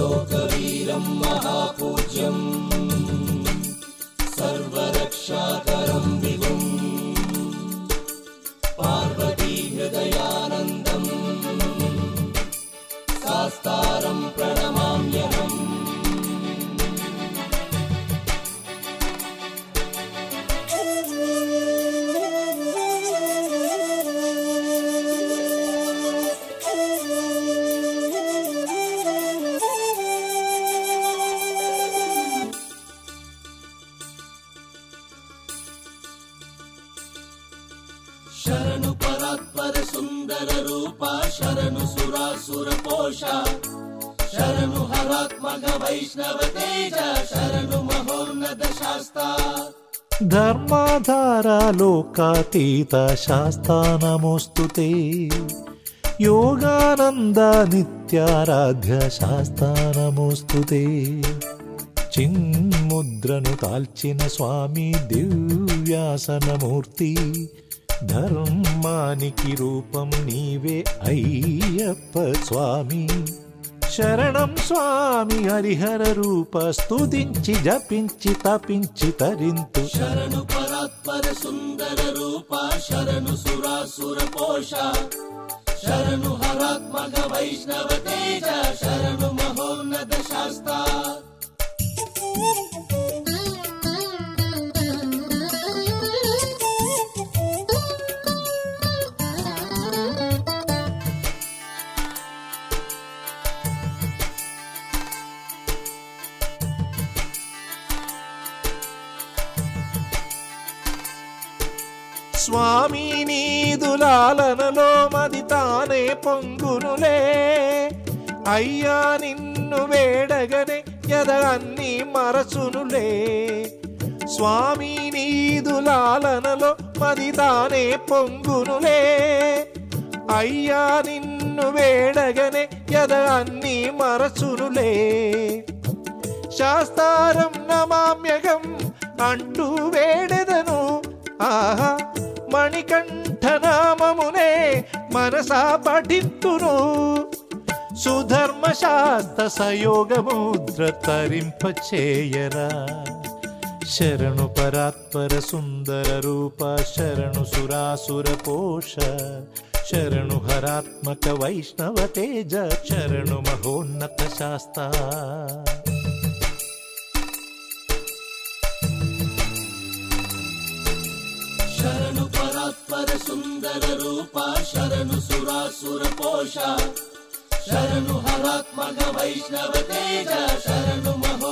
वीरं महापूज्यम्। శరణు పరాత్పర సుందర రూప శరణు సురాసుర పోష శరణు హరాత్మక వైష్ణవ తేజ శరణు మహోన్నత శాస్తా ధర్మాధారాలోకాతీత శాస్తానమోస్తుతే యోగానంద నిత్యారాధ్య శాస్తానమోస్తుతే చిన్ముద్రను తాల్చిన స్వామి దివ్యాసనమూర్తి ధర్మానికి రూపం నీవే అయ్యప్ప స్వామి. శరణం స్వామి హరిహర రూప స్తుతించి జపించి తపించి తరింతు. శరణు పరాత్పర సుందర రూప శరణు సురాసుర పోష. శరణు హరాత్మక వైష్ణవ తేజ శరణు మహోన్నత శాస్త్ర. స్వామి నీదులాలనలో మది తానే పొంగునులే. అయ్యా నిన్ను వేడగనే ఎద అన్ని మరచునులే. స్వామి నీదులాలనలో మది తానే పొంగునులే. అయ్యా నిన్ను వేడగనే ఎద అన్ని మరచునులే. శాస్తారం నమామ్యగం అంటూ వేడెదను. ఆహా మణికంఠనామమునే మనసా పఠింతును సుధర్మ శాస్త్ర సయోగముద్ర తరింప చేయరా శరణు పరాత్పర సుందర రూప శరణు సురాసుర పోష శరణు హరాత్మక వైష్ణవ తేజ శరణు మహోన్నత శాస్త్ర. सुन्दर रूपा शरणु सुरा सुरपोषा शरणु हरात्मक वैष्णव तेज शरणु महो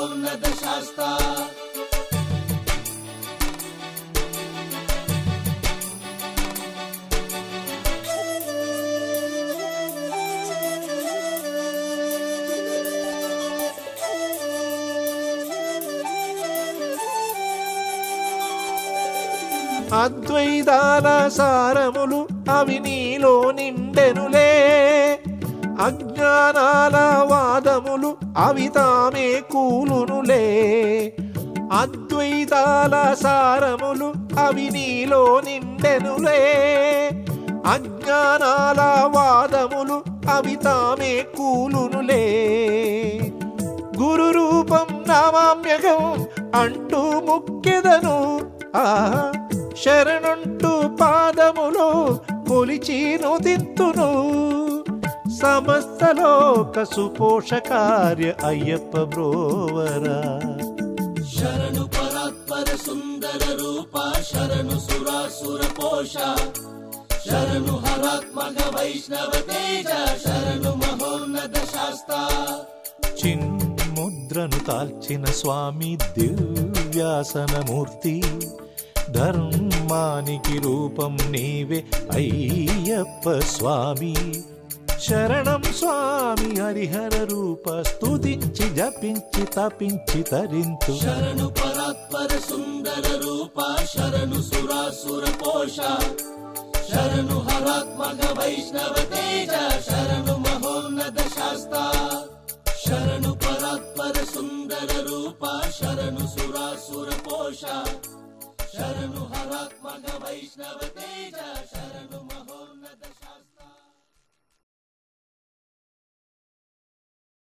అద్వైతాల సారములు అవి నీలో నిండెనులే. అజ్ఞానాల వాదములు అవి తామే కూలునులే. అద్వైతాల సారములు అవి నీలో నిండెనులే. అజ్ఞానాల వాదములు అవి తామే కూలునులే. గురు రూపం నామామ్యగం అంటూ ముక్కెదను. ఆ శరణుంటూ పాదములో కొలిచి నుదింతును సమస్త లోక సుపోష కార్య అయ్యప్ప బ్రోవరా. శరణు పరాత్పర సుందర రూప శరణు సురాసుర పోష. శరణు హరాత్మక వైష్ణవ తేజ శరణు మహోన్నత శాస్తా చిన్ముద్రను తాల్చిన స్వామి దివ్యాసనమూర్తి ధర్మానికి రూపం నీవే అయ్యప్ప స్వామి. శరణం స్వామి హరిహర రూప స్తుతించి జపించి తపించి తరింతు. శరణు పరాత్పర సుందర రూప శరణు సురాసుర పోష. శరణు హరాత్మక వైష్ణవ తేజ శరణు మహోన్నత శాస్త. శరణు పరాత్పర సుందర రూప శరణు సురాసుర పోష. शरणु हरात्मन वैष्णवदेशरणु महोन्नद